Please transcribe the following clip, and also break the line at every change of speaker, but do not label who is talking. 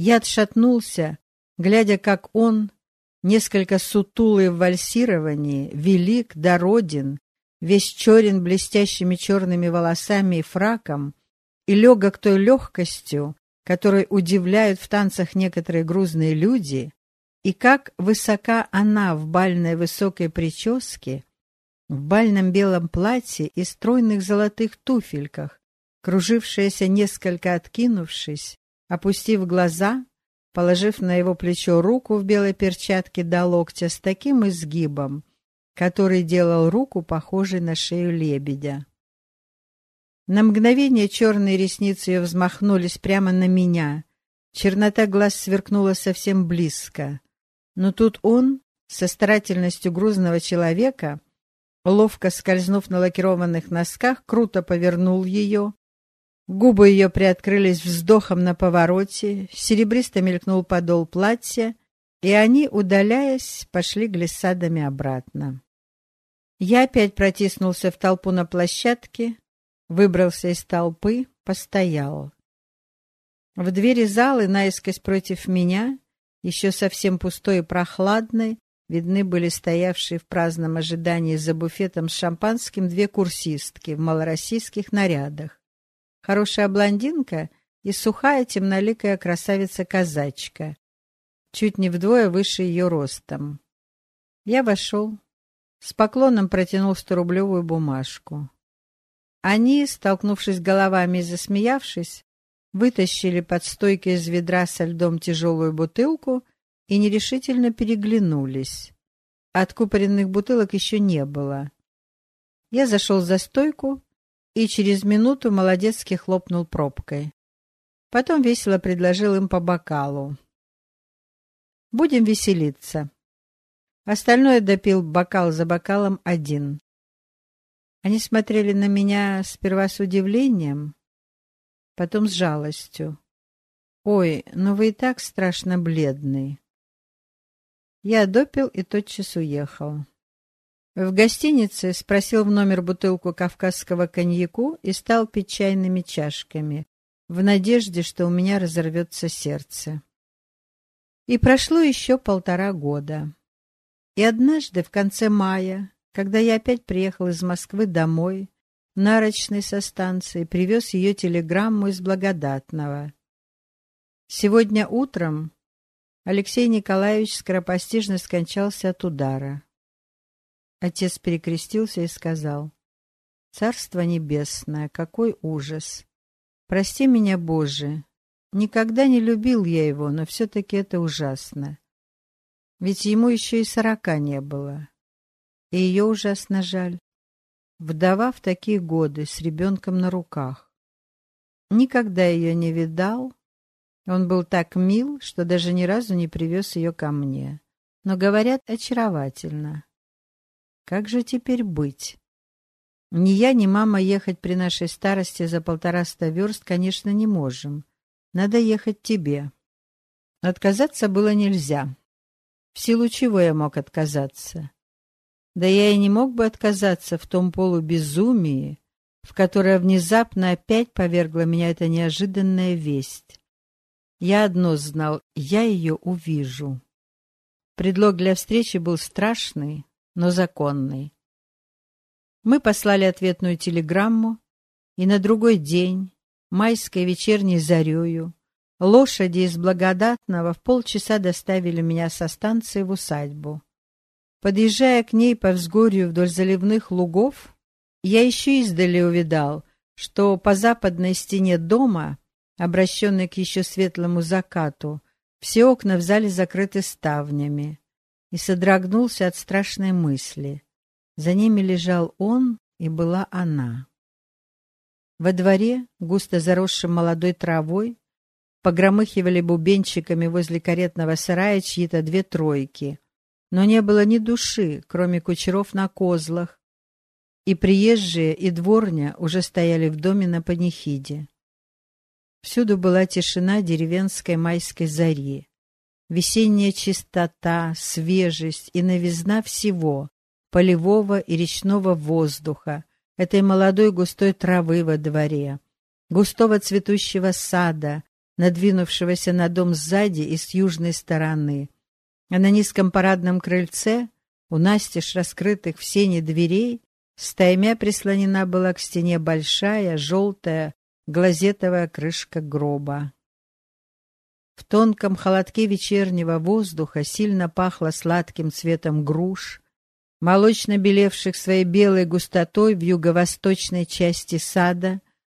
Я отшатнулся, глядя, как он, несколько сутулый в вальсировании, велик, дороден, весь черен блестящими черными волосами и фраком, и легок той легкостью, которой удивляют в танцах некоторые грузные люди, и как высока она в бальной высокой прическе, в бальном белом платье и стройных золотых туфельках, кружившаяся несколько откинувшись, опустив глаза, положив на его плечо руку в белой перчатке до локтя с таким изгибом, который делал руку похожей на шею лебедя. На мгновение черные ресницы ее взмахнулись прямо на меня. Чернота глаз сверкнула совсем близко. Но тут он, со старательностью грузного человека, ловко скользнув на лакированных носках, круто повернул ее. Губы ее приоткрылись вздохом на повороте, серебристо мелькнул подол платья, и они, удаляясь, пошли глиссадами обратно. Я опять протиснулся в толпу на площадке, выбрался из толпы, постоял. В двери залы, наискось против меня, еще совсем пустой и прохладной, видны были стоявшие в праздном ожидании за буфетом с шампанским две курсистки в малороссийских нарядах. Хорошая блондинка и сухая темноликая красавица-казачка, чуть не вдвое выше ее ростом. Я вошел, с поклоном протянул сторублевую бумажку. Они, столкнувшись головами и засмеявшись, вытащили под стойкой из ведра со льдом тяжелую бутылку и нерешительно переглянулись. Откупоренных бутылок еще не было. Я зашел за стойку и через минуту молодецки хлопнул пробкой. Потом весело предложил им по бокалу. «Будем веселиться». Остальное допил бокал за бокалом один. Они смотрели на меня сперва с удивлением, потом с жалостью. «Ой, ну вы и так страшно бледный». Я допил и тотчас уехал. В гостинице спросил в номер бутылку кавказского коньяку и стал пить чайными чашками, в надежде, что у меня разорвется сердце. И прошло еще полтора года. И однажды, в конце мая, когда я опять приехал из Москвы домой, нарочный со станции, привез ее телеграмму из Благодатного. Сегодня утром Алексей Николаевич скоропостижно скончался от удара. Отец перекрестился и сказал, «Царство небесное, какой ужас! Прости меня, Боже, никогда не любил я его, но все-таки это ужасно. Ведь ему еще и сорока не было. И ее ужасно жаль. Вдова в такие годы с ребенком на руках. Никогда ее не видал. Он был так мил, что даже ни разу не привез ее ко мне. Но, говорят, очаровательно. Как же теперь быть? Ни я, ни мама ехать при нашей старости за полтораста верст, конечно, не можем. Надо ехать тебе. Отказаться было нельзя. В силу чего я мог отказаться? Да я и не мог бы отказаться в том полубезумии, в которое внезапно опять повергла меня эта неожиданная весть. Я одно знал — я ее увижу. Предлог для встречи был страшный, но законный. Мы послали ответную телеграмму, и на другой день, майской вечерней зарею, лошади из Благодатного в полчаса доставили меня со станции в усадьбу. Подъезжая к ней по взгорью вдоль заливных лугов, я еще издали увидал, что по западной стене дома, обращенной к еще светлому закату, все окна в зале закрыты ставнями, и содрогнулся от страшной мысли. За ними лежал он, и была она. Во дворе, густо заросшим молодой травой, погромыхивали бубенчиками возле каретного сарая чьи-то две тройки — но не было ни души, кроме кучеров на козлах, и приезжие, и дворня уже стояли в доме на панихиде. Всюду была тишина деревенской майской зари, весенняя чистота, свежесть и новизна всего, полевого и речного воздуха, этой молодой густой травы во дворе, густого цветущего сада, надвинувшегося на дом сзади и с южной стороны, а на низком парадном крыльце, у настежь раскрытых в сене дверей, стаймя прислонена была к стене большая, желтая, глазетовая крышка гроба. В тонком холодке вечернего воздуха сильно пахло сладким цветом груш, молочно белевших своей белой густотой в юго-восточной части сада,